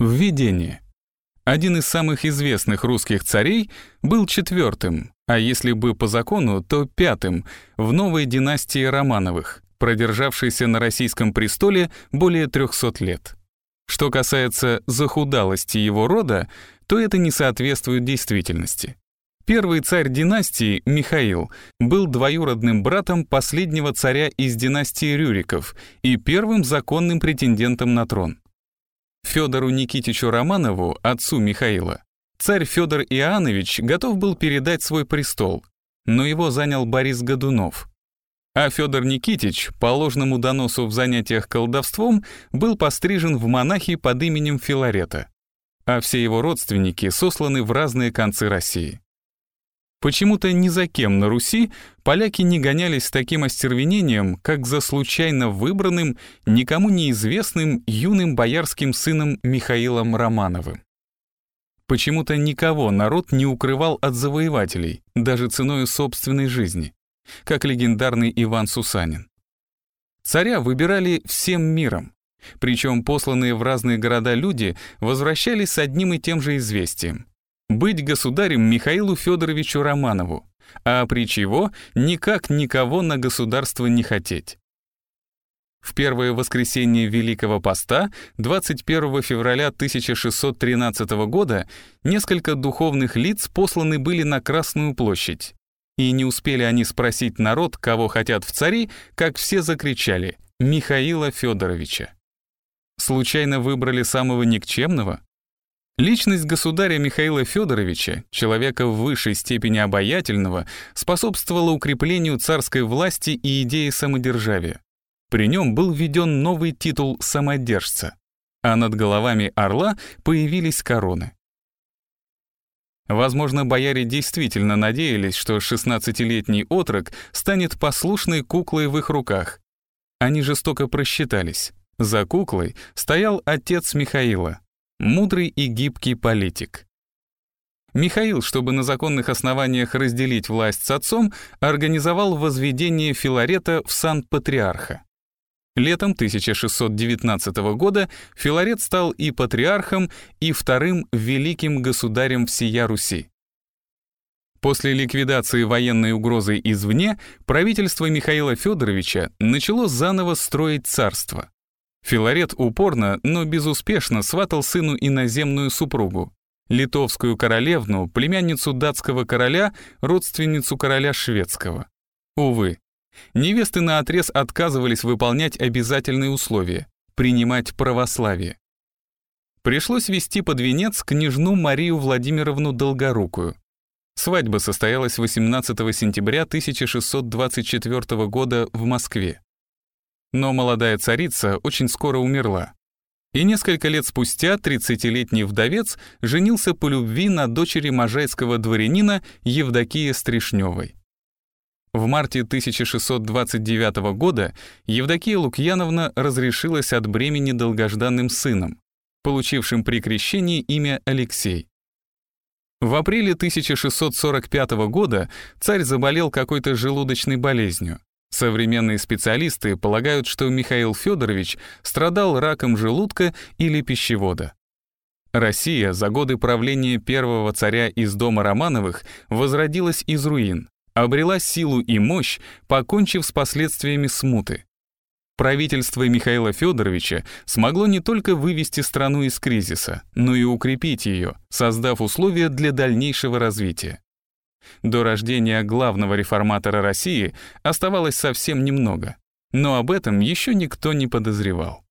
Введение. Один из самых известных русских царей был четвертым, а если бы по закону, то пятым в новой династии Романовых, продержавшейся на российском престоле более 300 лет. Что касается захудалости его рода, то это не соответствует действительности. Первый царь династии, Михаил, был двоюродным братом последнего царя из династии Рюриков и первым законным претендентом на трон. Федору Никитичу Романову, отцу Михаила, царь Федор Иоаннович готов был передать свой престол, но его занял Борис Годунов. А Федор Никитич, по ложному доносу в занятиях колдовством, был пострижен в монахи под именем Филарета, а все его родственники сосланы в разные концы России. Почему-то ни за кем на Руси поляки не гонялись с таким остервенением, как за случайно выбранным, никому неизвестным юным боярским сыном Михаилом Романовым. Почему-то никого народ не укрывал от завоевателей, даже ценой собственной жизни, как легендарный Иван Сусанин. Царя выбирали всем миром, причем посланные в разные города люди возвращались с одним и тем же известием быть государем Михаилу Федоровичу Романову, а при чего никак никого на государство не хотеть. В первое воскресенье Великого Поста, 21 февраля 1613 года, несколько духовных лиц посланы были на Красную площадь. И не успели они спросить народ, кого хотят в цари, как все закричали «Михаила Федоровича». Случайно выбрали самого никчемного? Личность государя Михаила Федоровича, человека в высшей степени обаятельного, способствовала укреплению царской власти и идеи самодержавия. При нем был введен новый титул самодержца, а над головами орла появились короны. Возможно, бояре действительно надеялись, что 16-летний отрок станет послушной куклой в их руках. Они жестоко просчитались. За куклой стоял отец Михаила, мудрый и гибкий политик. Михаил, чтобы на законных основаниях разделить власть с отцом, организовал возведение Филарета в сан патриарха. Летом 1619 года Филарет стал и патриархом, и вторым великим государем всея Руси. После ликвидации военной угрозы извне правительство Михаила Федоровича начало заново строить царство. Филарет упорно, но безуспешно сватал сыну иноземную супругу, литовскую королевну, племянницу датского короля, родственницу короля шведского. Увы, невесты наотрез отказывались выполнять обязательные условия — принимать православие. Пришлось вести под венец княжну Марию Владимировну Долгорукую. Свадьба состоялась 18 сентября 1624 года в Москве. Но молодая царица очень скоро умерла. И несколько лет спустя 30-летний вдовец женился по любви на дочери можайского дворянина Евдокии Стришневой. В марте 1629 года Евдокия Лукьяновна разрешилась от бремени долгожданным сыном, получившим при крещении имя Алексей. В апреле 1645 года царь заболел какой-то желудочной болезнью. Современные специалисты полагают, что Михаил Федорович страдал раком желудка или пищевода. Россия за годы правления первого царя из дома Романовых возродилась из руин, обрела силу и мощь, покончив с последствиями смуты. Правительство Михаила Федоровича смогло не только вывести страну из кризиса, но и укрепить ее, создав условия для дальнейшего развития. До рождения главного реформатора России оставалось совсем немного, но об этом еще никто не подозревал.